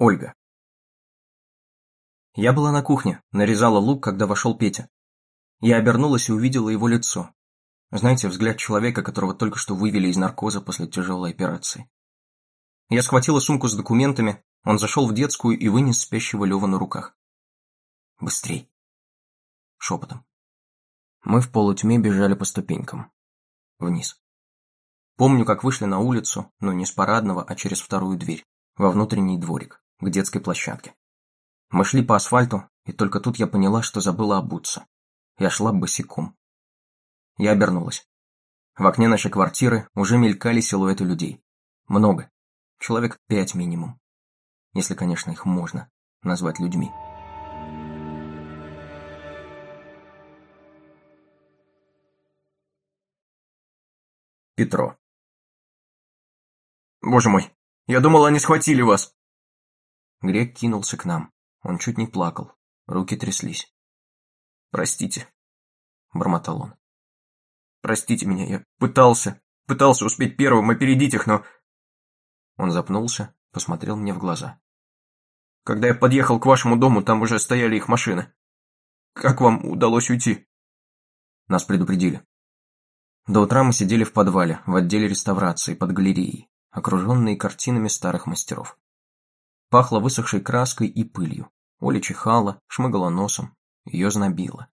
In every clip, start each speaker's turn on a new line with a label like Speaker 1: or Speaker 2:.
Speaker 1: Ольга. Я была на кухне, нарезала лук, когда вошел Петя. Я обернулась и увидела его лицо. Знаете, взгляд человека, которого только что вывели из наркоза после тяжелой операции. Я схватила сумку с документами, он зашел в детскую и вынес спящего Лёва на руках. «Быстрей!» Шепотом. Мы в полутьме бежали по ступенькам. Вниз. Помню, как вышли на улицу, но не с парадного, а через вторую дверь, во внутренний дворик, к детской площадке. Мы шли по асфальту, и только тут я поняла, что забыла обуться. Я шла босиком. Я обернулась. В окне нашей квартиры уже мелькали силуэты людей. Много. Человек пять минимум. Если, конечно, их можно назвать людьми. Петро. «Боже мой, я думал, они схватили вас!» Грек кинулся к нам. Он чуть не плакал. Руки тряслись. «Простите», — бормотал он. «Простите меня, я пытался, пытался успеть первым, опередить их, но...» Он запнулся, посмотрел мне в глаза. «Когда я подъехал к вашему дому, там уже стояли их машины. Как вам удалось уйти?» Нас предупредили. До утра мы сидели в подвале, в отделе реставрации, под галереей, окруженные картинами старых мастеров. Пахло высохшей краской и пылью. Оля чихала, шмыгала носом, ее знобило.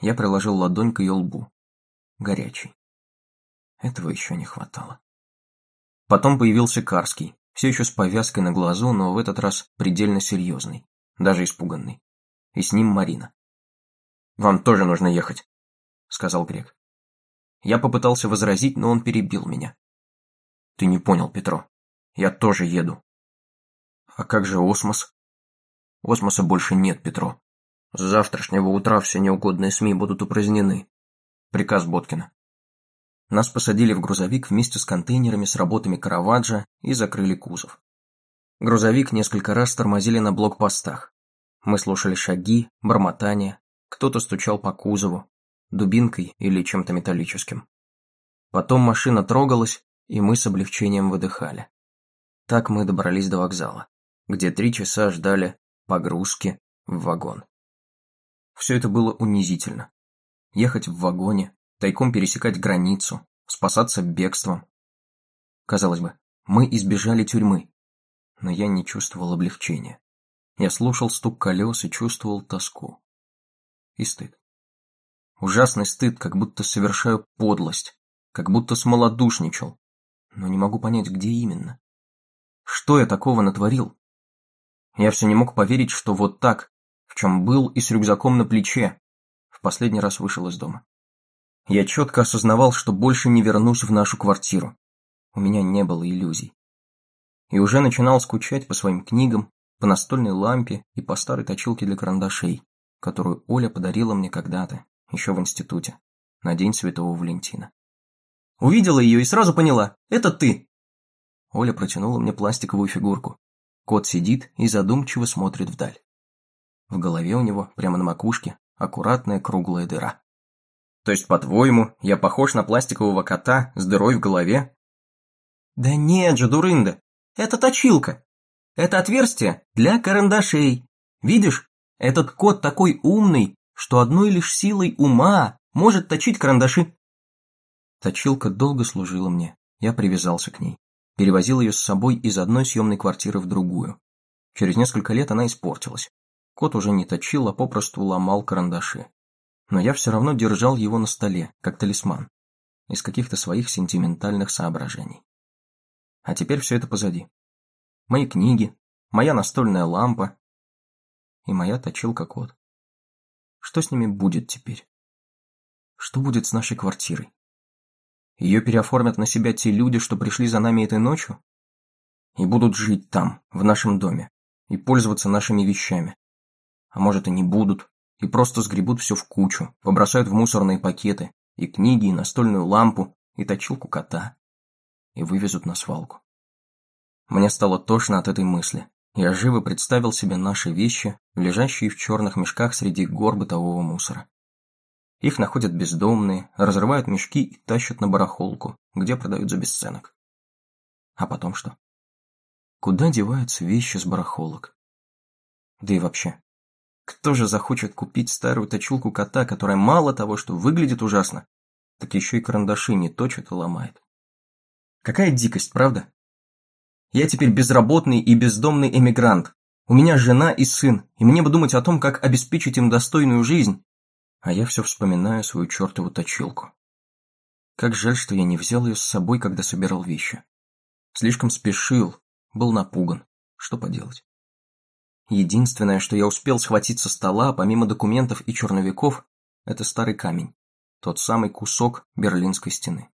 Speaker 1: Я приложил ладонь к ее лбу. Горячий. Этого еще не хватало. Потом появился Карский, все еще с повязкой на глазу, но в этот раз предельно серьезный, даже испуганный. И с ним Марина. «Вам тоже нужно ехать», — сказал Грек. Я попытался возразить, но он перебил меня. Ты не понял, Петро. Я тоже еду. А как же Осмос? Осмоса больше нет, Петро. С завтрашнего утра все неугодные СМИ будут упразднены. Приказ Боткина. Нас посадили в грузовик вместе с контейнерами с работами Караваджа и закрыли кузов. Грузовик несколько раз тормозили на блокпостах. Мы слушали шаги, бормотание, кто-то стучал по кузову, дубинкой или чем-то металлическим. Потом машина трогалась, и мы с облегчением выдыхали. Так мы добрались до вокзала, где три часа ждали погрузки в вагон. Все это было унизительно. Ехать в вагоне, тайком пересекать границу, спасаться бегством. Казалось бы, мы избежали тюрьмы, но я не чувствовал облегчения. Я слушал стук колес и чувствовал тоску. И стыд. Ужасный стыд, как будто совершаю подлость, как будто смолодушничал. Но не могу понять, где именно. Что я такого натворил? Я все не мог поверить, что вот так, в чем был и с рюкзаком на плече, в последний раз вышел из дома. Я четко осознавал, что больше не вернусь в нашу квартиру. У меня не было иллюзий. И уже начинал скучать по своим книгам, по настольной лампе и по старой точилке для карандашей, которую Оля подарила мне когда-то, еще в институте, на День Святого Валентина. Увидела ее и сразу поняла – это ты. Оля протянула мне пластиковую фигурку. Кот сидит и задумчиво смотрит вдаль. В голове у него, прямо на макушке, аккуратная круглая дыра. То есть, по-твоему, я похож на пластикового кота с дырой в голове? Да нет же, дурында, это точилка. Это отверстие для карандашей. Видишь, этот кот такой умный, что одной лишь силой ума может точить карандаши. Точилка долго служила мне, я привязался к ней. Перевозил ее с собой из одной съемной квартиры в другую. Через несколько лет она испортилась. Кот уже не точил, а попросту ломал карандаши. Но я все равно держал его на столе, как талисман. Из каких-то своих сентиментальных соображений. А теперь все это позади. Мои книги, моя настольная лампа и моя точилка-кот. Что с ними будет теперь? Что будет с нашей квартирой? Ее переоформят на себя те люди, что пришли за нами этой ночью? И будут жить там, в нашем доме, и пользоваться нашими вещами. А может и не будут, и просто сгребут все в кучу, побросают в мусорные пакеты, и книги, и настольную лампу, и точилку кота, и вывезут на свалку. Мне стало тошно от этой мысли. Я живо представил себе наши вещи, лежащие в черных мешках среди гор бытового мусора. Их находят бездомные, разрывают мешки и тащат на барахолку, где продают за бесценок. А потом что? Куда деваются вещи с барахолок? Да и вообще, кто же захочет купить старую точилку кота, которая мало того, что выглядит ужасно, так еще и карандаши не точит и ломает? Какая дикость, правда? Я теперь безработный и бездомный эмигрант. У меня жена и сын, и мне бы думать о том, как обеспечить им достойную жизнь. А я все вспоминаю свою чертову точилку. Как жаль, что я не взял ее с собой, когда собирал вещи. Слишком спешил, был напуган. Что поделать? Единственное, что я успел схватить со стола, помимо документов и черновиков, это старый камень. Тот самый кусок Берлинской стены.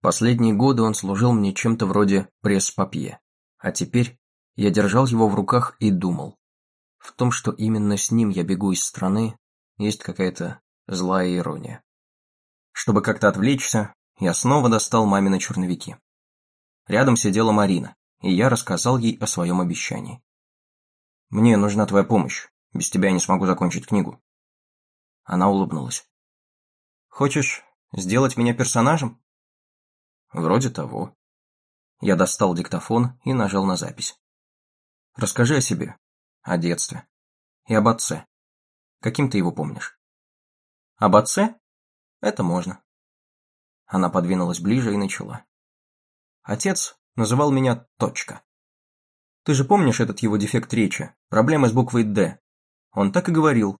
Speaker 1: Последние годы он служил мне чем-то вроде пресс-папье. А теперь я держал его в руках и думал. В том, что именно с ним я бегу из страны, есть какая-то злая ирония. Чтобы как-то отвлечься, я снова достал мамины черновики. Рядом сидела Марина, и я рассказал ей о своем обещании. «Мне нужна твоя помощь. Без тебя я не смогу закончить книгу». Она улыбнулась. «Хочешь сделать меня персонажем?» «Вроде того». Я достал диктофон и нажал на запись. «Расскажи о себе, о детстве и об отце. Каким ты его помнишь?» «Об отце? Это можно». Она подвинулась ближе и начала. Отец называл меня Точка. Ты же помнишь этот его дефект речи, проблемы с буквой «Д»? Он так и говорил.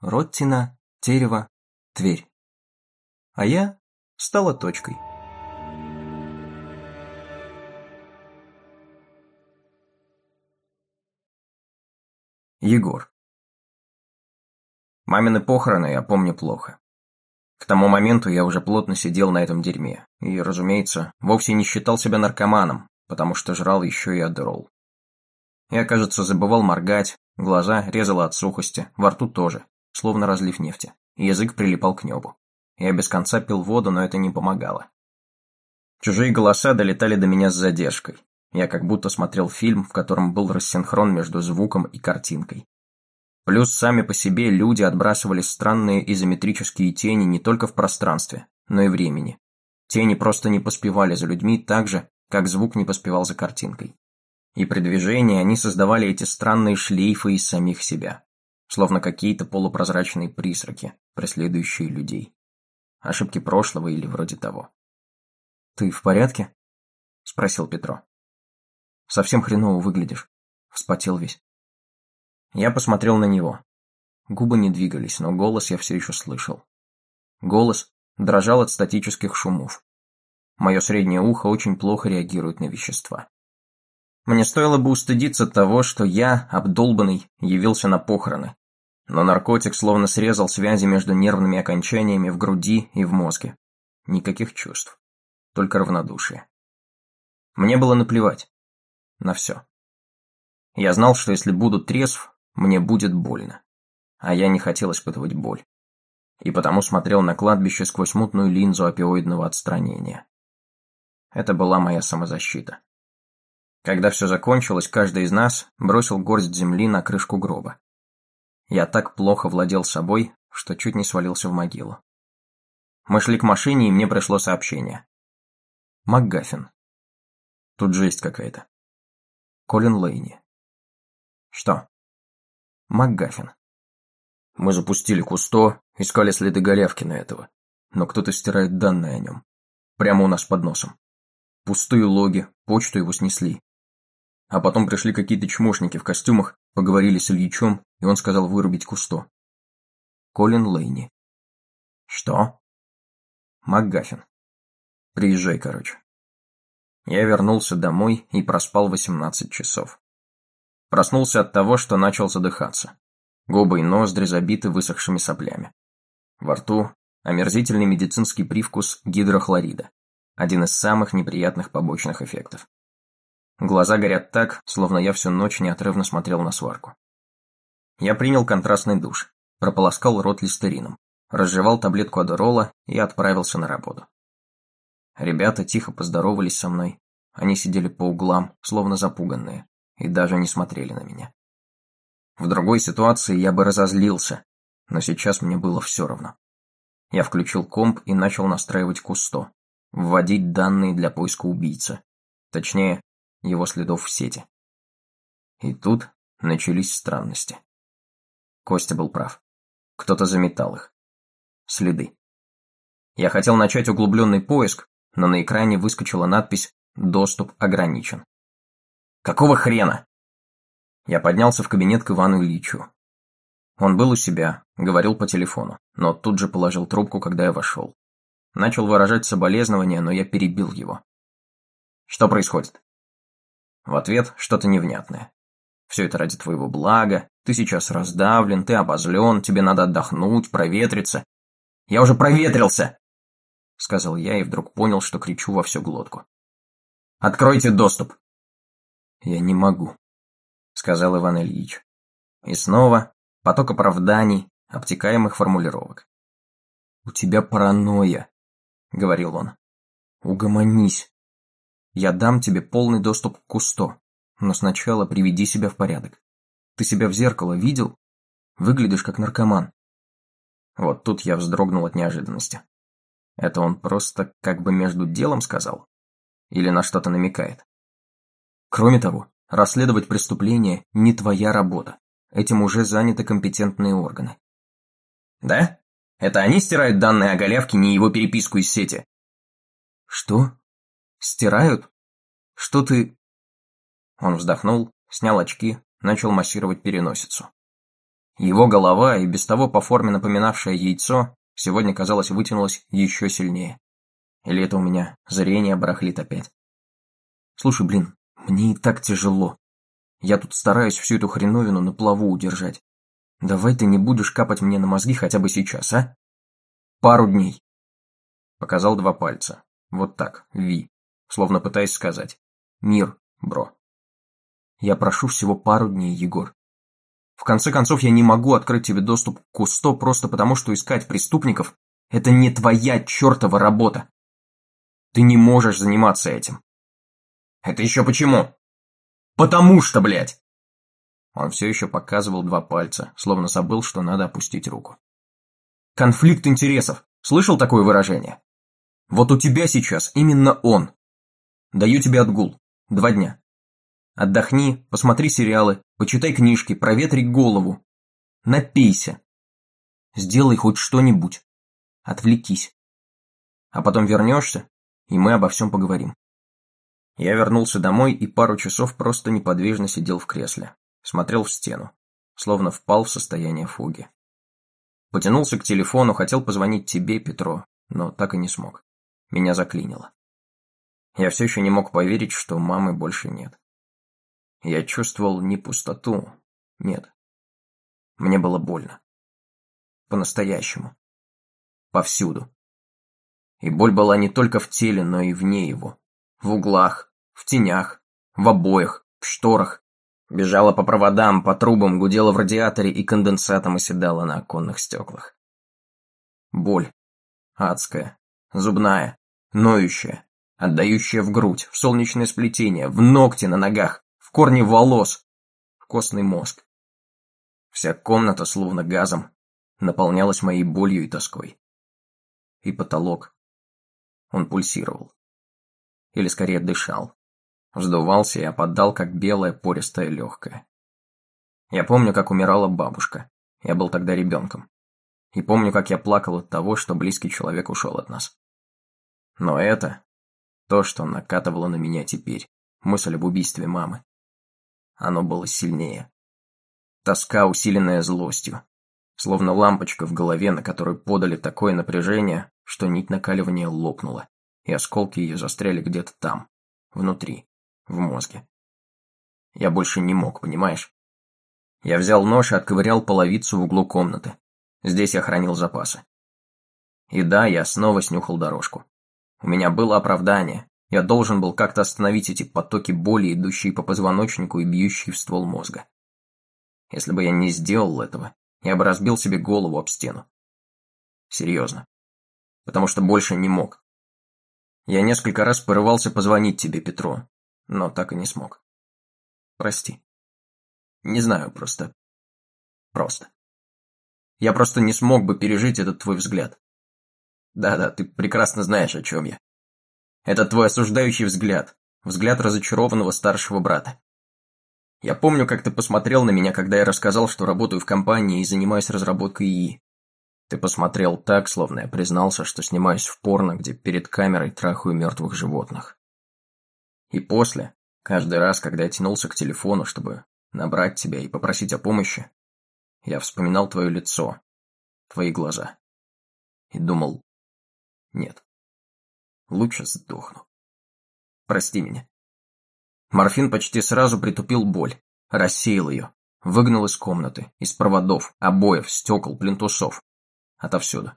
Speaker 1: Роттина, Терево, Тверь. А я стала точкой. Егор. Мамины похороны я помню плохо. К тому моменту я уже плотно сидел на этом дерьме и, разумеется, вовсе не считал себя наркоманом, потому что жрал еще и адерол. Я, кажется, забывал моргать, глаза резало от сухости, во рту тоже, словно разлив нефти, язык прилипал к небу. Я без конца пил воду, но это не помогало. Чужие голоса долетали до меня с задержкой. Я как будто смотрел фильм, в котором был рассинхрон между звуком и картинкой. Плюс сами по себе люди отбрасывали странные изометрические тени не только в пространстве, но и времени. Тени просто не поспевали за людьми так же, как звук не поспевал за картинкой. И при движении они создавали эти странные шлейфы из самих себя, словно какие-то полупрозрачные призраки, преследующие людей. Ошибки прошлого или вроде того. «Ты в порядке?» – спросил Петро. «Совсем хреново выглядишь», – вспотел весь. Я посмотрел на него. Губы не двигались, но голос я все еще слышал. Голос дрожал от статических шумов. Мое среднее ухо очень плохо реагирует на вещества. Мне стоило бы устыдиться того, что я, обдолбанный, явился на похороны. Но наркотик словно срезал связи между нервными окончаниями в груди и в мозге. Никаких чувств. Только равнодушие. Мне было наплевать. На все. Я знал, что если буду трезв, мне будет больно. А я не хотел испытывать боль. И потому смотрел на кладбище сквозь мутную линзу опиоидного отстранения. Это была моя самозащита. Когда все закончилось, каждый из нас бросил горсть земли на крышку гроба. Я так плохо владел собой, что чуть не свалился в могилу. Мы шли к машине, и мне пришло сообщение. МакГаффин. Тут жесть какая-то. Колин Лейни. Что? МакГаффин. Мы запустили Кусто, искали следы Голявкина этого, но кто-то стирает данные о нем. Прямо у нас под носом. Пустые логи, почту его снесли, а потом пришли какие-то чмошники в костюмах, поговорили с Ильичом, и он сказал вырубить Кусто. Колин Лейни. Что? МакГаффин. Приезжай, короче. Я вернулся домой и проспал 18 часов. Проснулся от того, что начал задыхаться. Губы и ноздри забиты высохшими соплями. Во рту омерзительный медицинский привкус гидрохлорида. Один из самых неприятных побочных эффектов. Глаза горят так, словно я всю ночь неотрывно смотрел на сварку. Я принял контрастный душ, прополоскал рот листерином, разжевал таблетку адерола и отправился на работу. Ребята тихо поздоровались со мной. Они сидели по углам, словно запуганные, и даже не смотрели на меня. В другой ситуации я бы разозлился, но сейчас мне было все равно. Я включил комп и начал настраивать Кусто, вводить данные для поиска убийцы. Точнее, его следов в сети. И тут начались странности. Костя был прав. Кто-то заметал их. Следы. Я хотел начать углубленный поиск, но на экране выскочила надпись «Доступ ограничен». «Какого хрена?» Я поднялся в кабинет к Ивану Ильичу. Он был у себя, говорил по телефону, но тут же положил трубку, когда я вошел. Начал выражать соболезнования, но я перебил его. «Что происходит?» В ответ что-то невнятное. «Все это ради твоего блага, ты сейчас раздавлен, ты обозлен, тебе надо отдохнуть, проветриться». «Я уже проветрился!» — сказал я и вдруг понял, что кричу во всю глотку. «Откройте доступ!» «Я не могу», — сказал Иван Ильич. И снова поток оправданий, обтекаемых формулировок. «У тебя паранойя», — говорил он. «Угомонись. Я дам тебе полный доступ к Кусто, но сначала приведи себя в порядок. Ты себя в зеркало видел? Выглядишь как наркоман». Вот тут я вздрогнул от неожиданности. Это он просто как бы между делом сказал? Или на что-то намекает? Кроме того, расследовать преступление не твоя работа. Этим уже заняты компетентные органы. Да? Это они стирают данные о Голявке, не его переписку из сети? Что? Стирают? Что ты... Он вздохнул, снял очки, начал массировать переносицу. Его голова, и без того по форме напоминавшее яйцо, Сегодня, казалось, вытянулось еще сильнее. Или это у меня зрение барахлит опять? Слушай, блин, мне и так тяжело. Я тут стараюсь всю эту хреновину на плаву удержать. Давай ты не будешь капать мне на мозги хотя бы сейчас, а? Пару дней. Показал два пальца. Вот так, Ви. Словно пытаясь сказать. Мир, бро. Я прошу всего пару дней, Егор. В конце концов, я не могу открыть тебе доступ к Кусто просто потому, что искать преступников – это не твоя чертова работа. Ты не можешь заниматься этим. Это еще почему? Потому что, блядь! Он все еще показывал два пальца, словно забыл, что надо опустить руку. Конфликт интересов. Слышал такое выражение? Вот у тебя сейчас именно он. Даю тебе отгул. Два дня. Отдохни, посмотри сериалы, почитай книжки, проветри голову. Напейся. Сделай хоть что-нибудь. Отвлекись. А потом вернешься, и мы обо всем поговорим. Я вернулся домой и пару часов просто неподвижно сидел в кресле, смотрел в стену, словно впал в состояние фуги. Потянулся к телефону, хотел позвонить тебе, Петро, но так и не смог. Меня заклинило. Я все еще не мог поверить, что мамы больше нет. Я чувствовал не пустоту, нет. Мне было больно. По-настоящему. Повсюду. И боль была не только в теле, но и вне его. В углах, в тенях, в обоях, в шторах. Бежала по проводам, по трубам, гудела в радиаторе и конденсатом оседала на оконных стеклах. Боль. Адская. Зубная. Ноющая. Отдающая в грудь, в солнечное сплетение, в ногти на ногах корни волос, в костный мозг. Вся комната, словно газом, наполнялась моей болью и тоской. И потолок. Он пульсировал. Или скорее дышал. Вздувался и опадал, как белое пористое легкое. Я помню, как умирала бабушка. Я был тогда ребенком. И помню, как я плакал от того, что близкий человек ушел от нас. Но это то, что накатывало на меня теперь, мысль об убийстве мамы. Оно было сильнее. Тоска, усиленная злостью. Словно лампочка в голове, на которую подали такое напряжение, что нить накаливания лопнула, и осколки ее застряли где-то там, внутри, в мозге. Я больше не мог, понимаешь? Я взял нож и отковырял половицу в углу комнаты. Здесь я хранил запасы. И да, я снова снюхал дорожку. У меня было оправдание, я должен был как-то остановить эти потоки боли, идущие по позвоночнику и бьющие в ствол мозга. Если бы я не сделал этого, я бы разбил себе голову об стену. Серьезно. Потому что больше не мог. Я несколько раз порывался позвонить тебе, Петро, но так и не смог. Прости. Не знаю, просто... Просто. Я просто не смог бы пережить этот твой взгляд. Да-да, ты прекрасно знаешь, о чем я. Этот твой осуждающий взгляд, взгляд разочарованного старшего брата. Я помню, как ты посмотрел на меня, когда я рассказал, что работаю в компании и занимаюсь разработкой ИИ. Ты посмотрел так, словно я признался, что снимаюсь в порно, где перед камерой трахаю мертвых животных. И после, каждый раз, когда я тянулся к телефону, чтобы набрать тебя и попросить о помощи, я вспоминал твое лицо, твои глаза. И думал, нет, лучше сдохну. Прости меня. Морфин почти сразу притупил боль, рассеял ее, выгнал из комнаты, из проводов, обоев, стекол, плинтусов, отовсюду.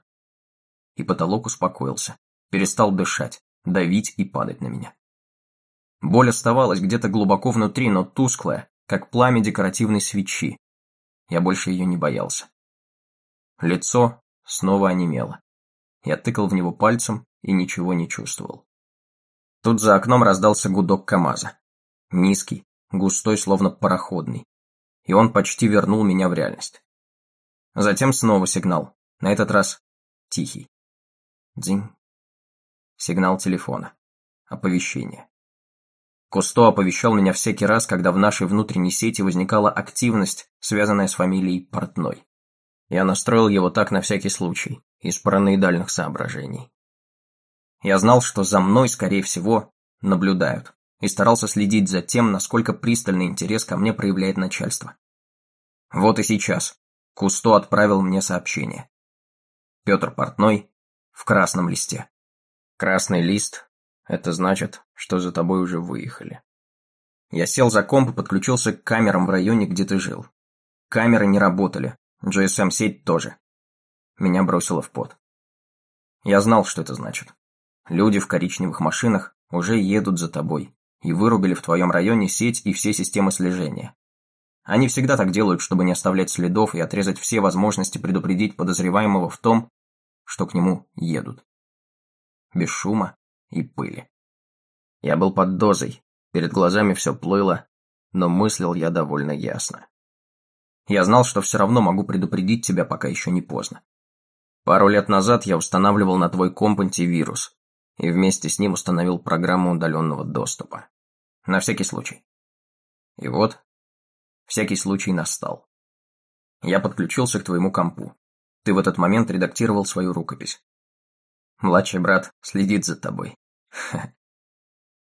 Speaker 1: И потолок успокоился, перестал дышать, давить и падать на меня. Боль оставалась где-то глубоко внутри, но тусклая, как пламя декоративной свечи. Я больше ее не боялся. Лицо снова онемело. Я тыкал в него пальцем и ничего не чувствовал. Тут за окном раздался гудок КамАЗа. Низкий, густой, словно пароходный. И он почти вернул меня в реальность. Затем снова сигнал, на этот раз тихий. Дзинь. Сигнал телефона. Оповещение. Кусто оповещал меня всякий раз, когда в нашей внутренней сети возникала активность, связанная с фамилией Портной. Я настроил его так на всякий случай, из параноидальных соображений. Я знал, что за мной, скорее всего, наблюдают, и старался следить за тем, насколько пристальный интерес ко мне проявляет начальство. Вот и сейчас Кусто отправил мне сообщение. Петр Портной в красном листе. Красный лист – это значит, что за тобой уже выехали. Я сел за комп и подключился к камерам в районе, где ты жил. Камеры не работали, GSM-сеть тоже. Меня бросило в пот. Я знал, что это значит. Люди в коричневых машинах уже едут за тобой и вырубили в твоем районе сеть и все системы слежения. Они всегда так делают, чтобы не оставлять следов и отрезать все возможности предупредить подозреваемого в том, что к нему едут. Без шума и пыли. Я был под дозой, перед глазами все плыло, но мыслил я довольно ясно. Я знал, что все равно могу предупредить тебя, пока еще не поздно. Пару лет назад я устанавливал на твой комп антивирус, и вместе с ним установил программу удаленного доступа. На всякий случай. И вот, всякий случай настал. Я подключился к твоему компу. Ты в этот момент редактировал свою рукопись. Младший брат следит за тобой.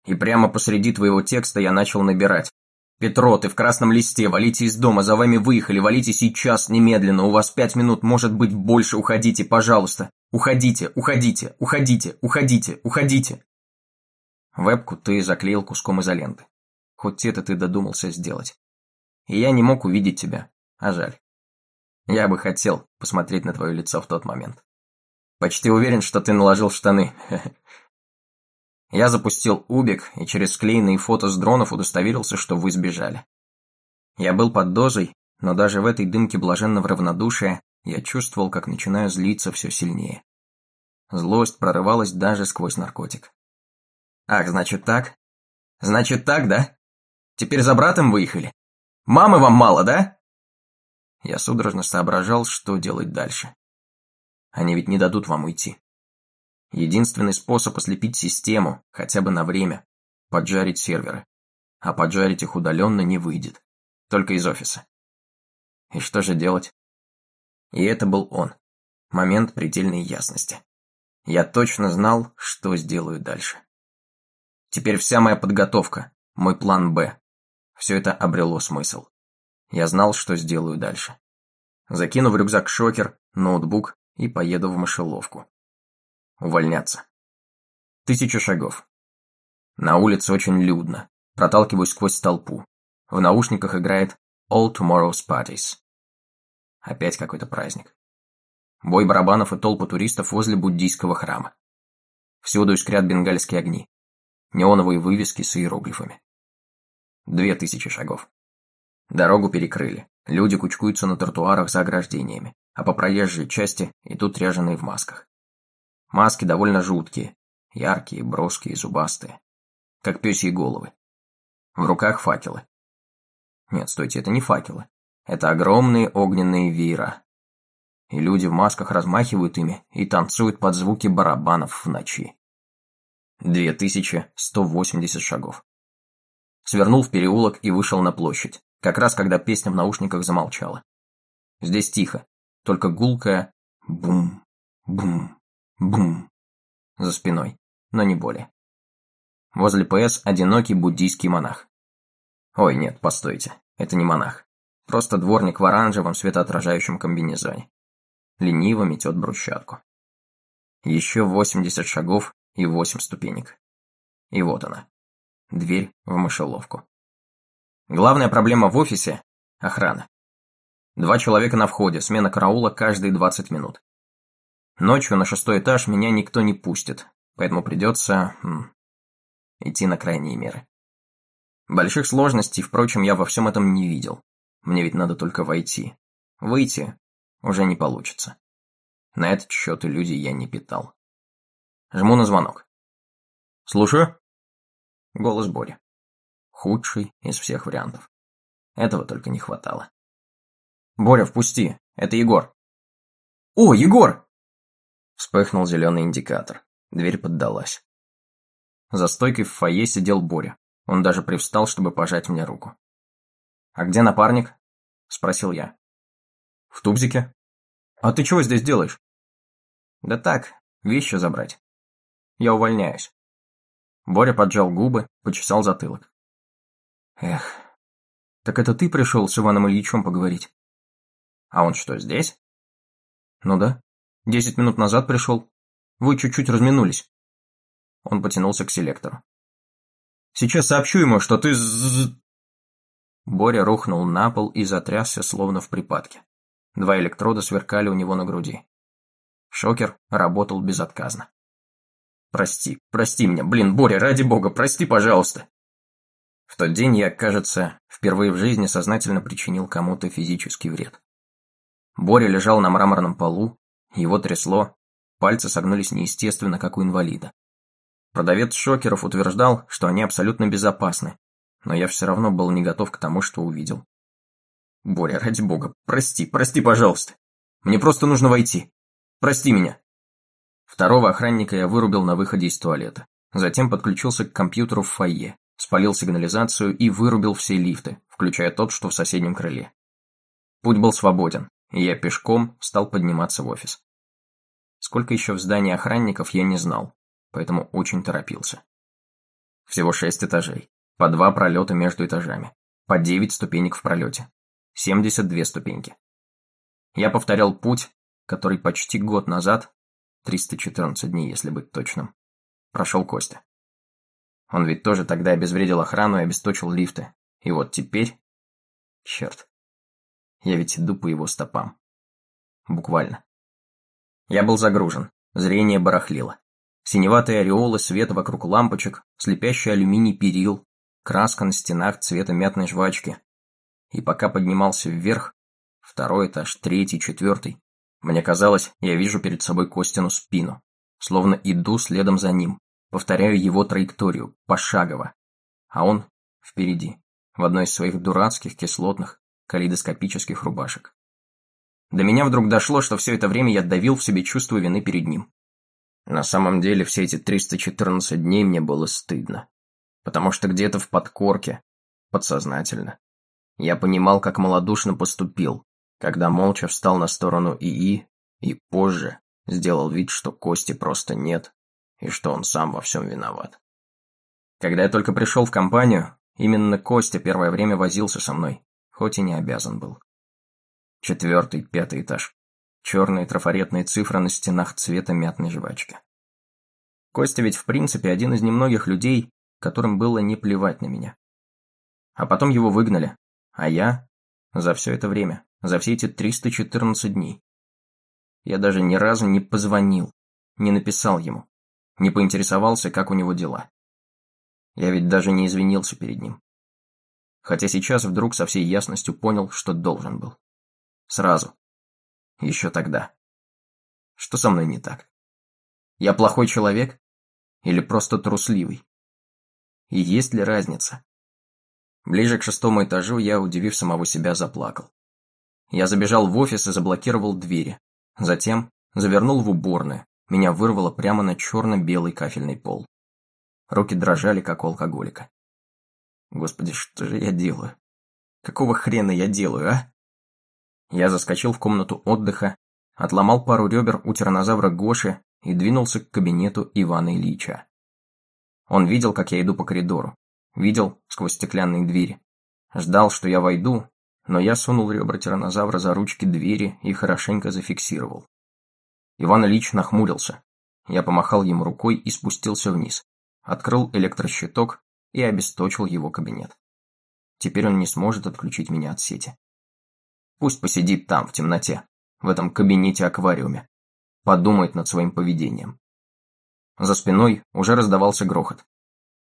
Speaker 1: И прямо посреди твоего текста я начал набирать. «Петро, ты в красном листе, валите из дома, за вами выехали, валите сейчас, немедленно, у вас пять минут, может быть больше, уходите, пожалуйста. Уходите, уходите, уходите, уходите, уходите!» Вебку ты заклеил куском изоленты. Хоть это ты додумался сделать. И я не мог увидеть тебя, а жаль. Я бы хотел посмотреть на твое лицо в тот момент. Почти уверен, что ты наложил штаны. Я запустил Убик и через склеенные фото с дронов удостоверился, что вы сбежали. Я был под дозой, но даже в этой дымке блаженного равнодушия я чувствовал, как начинаю злиться все сильнее. Злость прорывалась даже сквозь наркотик. «Ах, значит так? Значит так, да? Теперь за братом выехали? Мамы вам мало, да?» Я судорожно соображал, что делать дальше. Они ведь не дадут вам уйти. Единственный способ ослепить систему, хотя бы на время, поджарить серверы. А поджарить их удаленно не выйдет. Только из офиса. И что же делать? И это был он. Момент предельной ясности. Я точно знал, что сделаю дальше. Теперь вся моя подготовка, мой план «Б», все это обрело смысл. Я знал, что сделаю дальше. Закину в рюкзак шокер, ноутбук и поеду в мышеловку. Увольняться. Тысяча шагов. На улице очень людно. Проталкиваюсь сквозь толпу. В наушниках играет All Tomorrow's Parties. Опять какой-то праздник. Бой барабанов и толпы туристов возле буддийского храма. Всюду искрят бенгальские огни. Неоновые вывески с иероглифами. Две тысячи шагов. Дорогу перекрыли, люди кучкуются на тротуарах за ограждениями, а по проезжей части идут ряженые в масках. Маски довольно жуткие, яркие, броские, зубастые, как пёсьи головы. В руках факелы. Нет, стойте, это не факелы. Это огромные огненные веера. И люди в масках размахивают ими и танцуют под звуки барабанов в ночи. 2180 шагов. Свернул в переулок и вышел на площадь, как раз когда песня в наушниках замолчала. Здесь тихо, только гулкая бум, бум, бум за спиной, но не более. Возле ПС одинокий буддийский монах. Ой, нет, постойте, это не монах. Просто дворник в оранжевом светоотражающем комбинезоне. Лениво метет брусчатку. Еще 80 шагов и 8 ступенек. И вот она. Дверь в мышеловку. Главная проблема в офисе – охрана. Два человека на входе, смена караула каждые 20 минут. Ночью на шестой этаж меня никто не пустит, поэтому придется... М, идти на крайние меры. Больших сложностей, впрочем, я во всем этом не видел. Мне ведь надо только войти. Выйти уже не получится. На этот счет иллюзий я не питал. Жму на звонок. «Слушаю?» Голос Бори. Худший из всех вариантов. Этого только не хватало. «Боря, впусти! Это Егор!» «О, Егор!» Вспыхнул зеленый индикатор. Дверь поддалась. За стойкой в фойе сидел Боря. Он даже привстал, чтобы пожать мне руку. «А где напарник?» – спросил я. «В Тубзике». «А ты чего здесь делаешь?» «Да так, вещи забрать. Я увольняюсь». Боря поджал губы, почесал затылок. «Эх, так это ты пришел с Иваном Ильичем поговорить?» «А он что, здесь?» «Ну да. Десять минут назад пришел. Вы чуть-чуть разминулись». Он потянулся к селектору. «Сейчас сообщу ему, что ты Боря рухнул на пол и затрясся, словно в припадке. Два электрода сверкали у него на груди. Шокер работал безотказно. «Прости, прости меня, блин, Боря, ради бога, прости, пожалуйста!» В тот день я, кажется, впервые в жизни сознательно причинил кому-то физический вред. Боря лежал на мраморном полу, его трясло, пальцы согнулись неестественно, как у инвалида. Продавец шокеров утверждал, что они абсолютно безопасны, но я все равно был не готов к тому, что увидел. «Боря, ради бога, прости, прости, пожалуйста. Мне просто нужно войти. Прости меня». Второго охранника я вырубил на выходе из туалета. Затем подключился к компьютеру в фойе, спалил сигнализацию и вырубил все лифты, включая тот, что в соседнем крыле. Путь был свободен, и я пешком стал подниматься в офис. Сколько еще в здании охранников, я не знал, поэтому очень торопился. Всего шесть этажей. По два пролета между этажами. По девять ступенек в пролете. Семьдесят две ступеньки. Я повторял путь, который почти год назад, 314 дней, если быть точным, прошел Костя. Он ведь тоже тогда обезвредил охрану и обесточил лифты. И вот теперь... Черт. Я ведь иду по его стопам. Буквально. Я был загружен. Зрение барахлило. Синеватые ореолы света вокруг лампочек, слепящий алюминий перил, краска на стенах цвета мятной жвачки. И пока поднимался вверх, второй этаж, третий, четвертый, мне казалось, я вижу перед собой Костину спину, словно иду следом за ним, повторяю его траекторию, пошагово, а он впереди, в одной из своих дурацких, кислотных, калейдоскопических рубашек. До меня вдруг дошло, что все это время я давил в себе чувство вины перед ним. На самом деле все эти 314 дней мне было стыдно потому что где-то в подкорке, подсознательно, я понимал, как малодушно поступил, когда молча встал на сторону ИИ и позже сделал вид, что Кости просто нет и что он сам во всем виноват. Когда я только пришел в компанию, именно Костя первое время возился со мной, хоть и не обязан был. Четвертый, пятый этаж. Черные трафаретные цифры на стенах цвета мятной жвачки. Костя ведь в принципе один из немногих людей, которым было не плевать на меня. А потом его выгнали, а я за все это время, за все эти 314 дней. Я даже ни разу не позвонил, не написал ему, не поинтересовался, как у него дела. Я ведь даже не извинился перед ним. Хотя сейчас вдруг со всей ясностью понял, что должен был. Сразу. Еще тогда. Что со мной не так? Я плохой человек? Или просто трусливый? И есть ли разница? Ближе к шестому этажу я, удивив самого себя, заплакал. Я забежал в офис и заблокировал двери. Затем завернул в уборную. Меня вырвало прямо на черно-белый кафельный пол. Руки дрожали, как у алкоголика. Господи, что же я делаю? Какого хрена я делаю, а? Я заскочил в комнату отдыха, отломал пару ребер у тиранозавра Гоши и двинулся к кабинету Ивана Ильича. Он видел, как я иду по коридору, видел сквозь стеклянные двери. Ждал, что я войду, но я сунул ребра тиранозавра за ручки двери и хорошенько зафиксировал. Иван Ильич нахмурился. Я помахал ему рукой и спустился вниз. Открыл электрощиток и обесточил его кабинет. Теперь он не сможет отключить меня от сети. Пусть посидит там, в темноте, в этом кабинете-аквариуме. Подумает над своим поведением. За спиной уже раздавался грохот.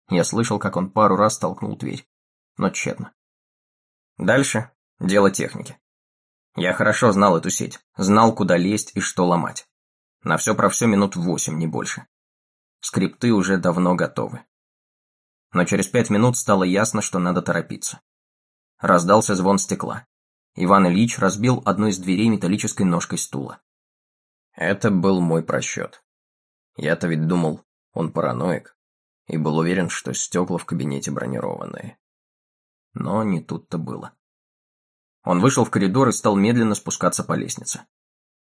Speaker 1: Я слышал, как он пару раз толкнул дверь, но тщетно. Дальше дело техники. Я хорошо знал эту сеть, знал, куда лезть и что ломать. На все про все минут восемь, не больше. Скрипты уже давно готовы. Но через пять минут стало ясно, что надо торопиться. Раздался звон стекла. Иван Ильич разбил одну из дверей металлической ножкой стула. Это был мой просчет. Я-то ведь думал, он параноик, и был уверен, что стекла в кабинете бронированные. Но не тут-то было. Он вышел в коридор и стал медленно спускаться по лестнице.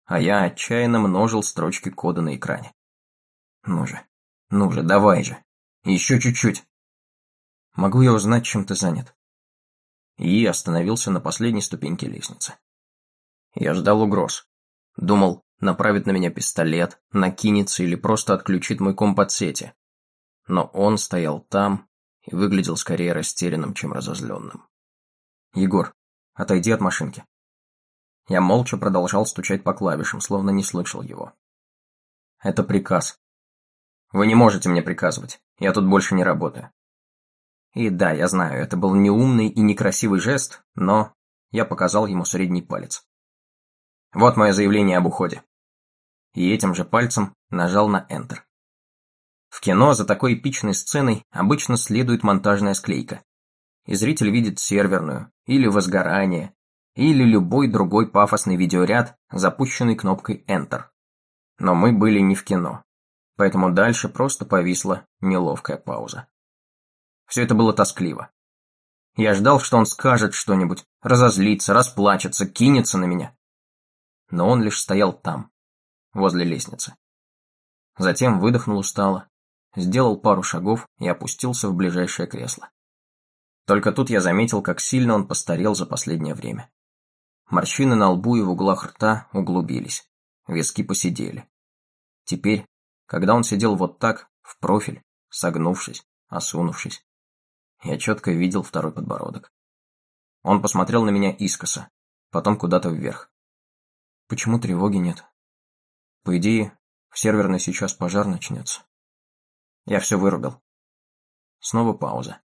Speaker 1: А я отчаянно множил строчки кода на экране. Ну же, ну же, давай же. Еще чуть-чуть. Могу я узнать, чем ты занят? И остановился на последней ступеньке лестницы. Я ждал угроз. Думал, направит на меня пистолет, накинется или просто отключит мой комп от сети. Но он стоял там и выглядел скорее растерянным, чем разозленным. «Егор, отойди от машинки». Я молча продолжал стучать по клавишам, словно не слышал его. «Это приказ. Вы не можете мне приказывать. Я тут больше не работаю». И да, я знаю, это был неумный и некрасивый жест, но я показал ему средний палец. Вот мое заявление об уходе. И этим же пальцем нажал на Enter. В кино за такой эпичной сценой обычно следует монтажная склейка. И зритель видит серверную, или возгорание, или любой другой пафосный видеоряд, запущенный кнопкой Enter. Но мы были не в кино, поэтому дальше просто повисла неловкая пауза. Все это было тоскливо. Я ждал, что он скажет что-нибудь, разозлится, расплачется, кинется на меня. Но он лишь стоял там, возле лестницы. Затем выдохнул устало, сделал пару шагов и опустился в ближайшее кресло. Только тут я заметил, как сильно он постарел за последнее время. Морщины на лбу и в углах рта углубились, виски посидели. Теперь, когда он сидел вот так, в профиль, согнувшись, осунувшись, я четко видел второй подбородок. Он посмотрел на меня искоса, потом куда-то вверх. Почему тревоги нет? По идее, в серверной сейчас пожар начнется. Я все вырубил. Снова пауза.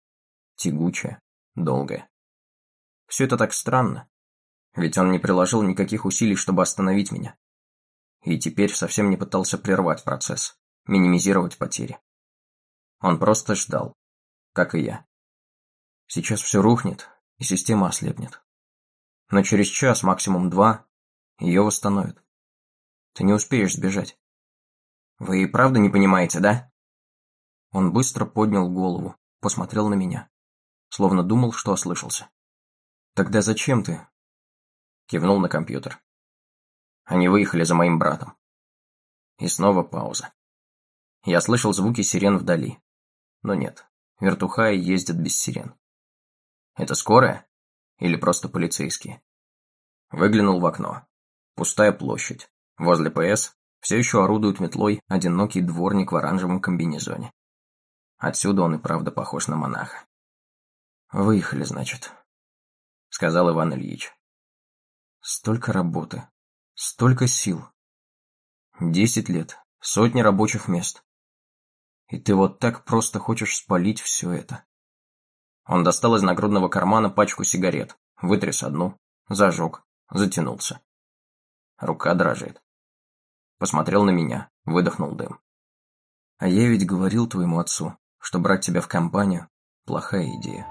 Speaker 1: Тягучая, долгая. Все это так странно. Ведь он не приложил никаких усилий, чтобы остановить меня. И теперь совсем не пытался прервать процесс, минимизировать потери. Он просто ждал, как и я. Сейчас все рухнет, и система ослепнет. Но через час, максимум два, ее восстановят. Ты не успеешь сбежать. Вы и правда не понимаете, да? Он быстро поднял голову, посмотрел на меня, словно думал, что ослышался. «Тогда зачем ты?» Кивнул на компьютер. Они выехали за моим братом. И снова пауза. Я слышал звуки сирен вдали. Но нет, вертухаи ездят без сирен. Это скорая? Или просто полицейские? Выглянул в окно. Пустая площадь. Возле ПС все еще орудует метлой одинокий дворник в оранжевом комбинезоне. Отсюда он и правда похож на монаха. «Выехали, значит», — сказал Иван Ильич. «Столько работы, столько сил. Десять лет, сотни рабочих мест. И ты вот так просто хочешь спалить все это». Он достал из нагрудного кармана пачку сигарет, вытряс одну, зажег, затянулся. Рука дрожит. Посмотрел на меня, выдохнул дым. А я ведь говорил твоему отцу, что брать тебя в компанию – плохая идея.